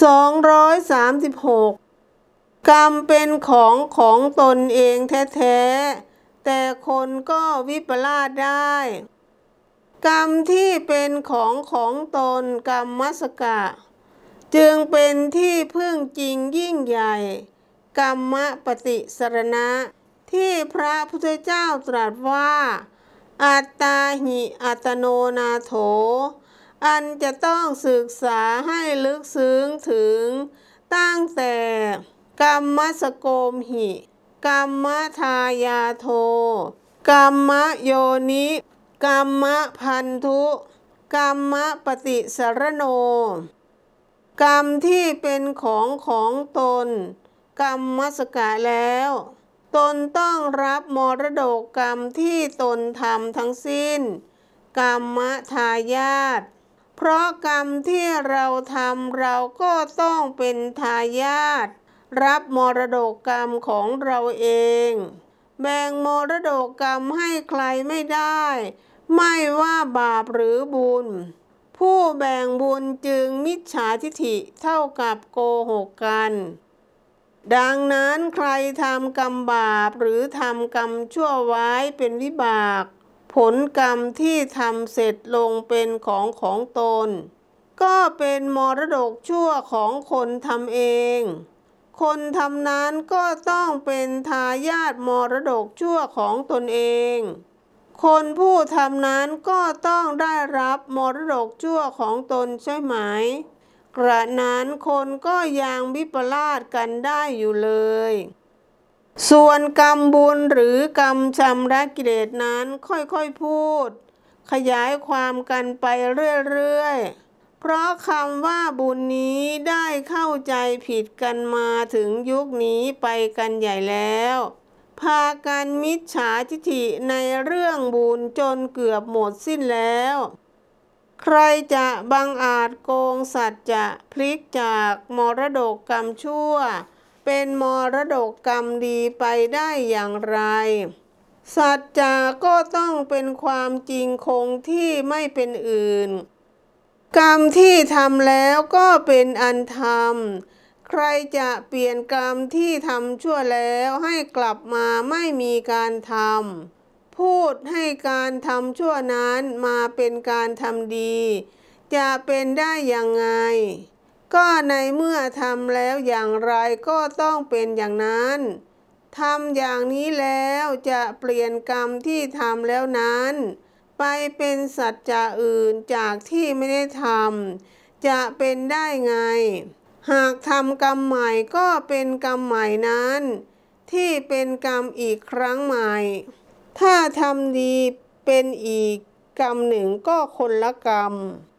236 กรรมเป็นของของตนเองแท้ๆ แต่คนก็วิปลาสได้ กรรมที่เป็นของของตนกรรมมัสกะ จึงเป็นที่พึ่งจริงยิ่งใหญ่ กรรมปฏิสรณะ ที่พระพุทธเจ้าตรัสว่า อัตตาหิอัตโนนาโถ อันจะต้องศึกษาให้ลึกซึ้งถึง ตั้งแต่กรรมสโกมหิกรรมทายาโทกรรมโยนิกรรมพันธุกรรมปฏิสรโน กรรมที่เป็นของของตน กรรมมสกะแล้ว ตนต้องรับมรดกกรรมที่ตนทำทั้งสิ้น กรรมทายาท เพราะกรรมที่เราทำเราก็ต้องเป็นทายาทรับมรดกกรรมของเราเอง แบ่งมรดกกรรมให้ใครไม่ได้ ไม่ว่าบาปหรือบุญ ผู้แบ่งบุญจึงมิจฉาทิฐิเท่ากับโกหกกัน ดังนั้นใครทำกรรมบาปหรือทำกรรมชั่วไว้เป็นวิบาก ผลกรรมที่ทำเสร็จลงเป็นของของตน ก็เป็นมรดกชั่วของคนทำเอง คนทำนั้นก็ต้องเป็นทายาทมรดกชั่วของตนเอง คนผู้ทำนั้นก็ต้องได้รับมรดกชั่วของตนใช่ไหม กระนั้นคนก็ยังวิปลาสกันได้อยู่เลย ส่วนกรรมบุญหรือกรรมชำระกิเลสนั้นค่อยๆพูด ขยายความกันไปเรื่อยๆ เพราะคำว่าบุญนี้ได้เข้าใจผิดกันมาถึงยุคนี้ไปกันใหญ่แล้ว พากันมิจฉาทิฐิในเรื่องบุญจนเกือบหมดสิ้นแล้ว ใครจะบังอาจโกงสัตว์จะพลิกจากมรดกกรรมชั่ว เป็นมรดกกรรมดีไปได้อย่างไร สัจจาก็ต้องเป็นความจริงคงที่ไม่เป็นอื่น กรรมที่ทำแล้วก็เป็นอันธรรมใครจะเปลี่ยนกรรมที่ทำชั่วแล้วให้กลับมาไม่มีการทำพูดให้การทำชั่วนั้นมาเป็นการทำดี จะเป็นได้ยังไง ก็ในเมื่อทำแล้วอย่างไรก็ต้องเป็นอย่างนั้นทำอย่างนี้แล้วจะเปลี่ยนกรรมที่ทำแล้วนั้น ไปเป็นสัจจะอื่นจากที่ไม่ได้ทำจะเป็นได้ไง หากทำกรรมใหม่ก็เป็นกรรมใหม่นั้น ที่เป็นกรรมอีกครั้งใหม่ ถ้าทำดีเป็นอีกกรรมหนึ่งก็คนละกรรม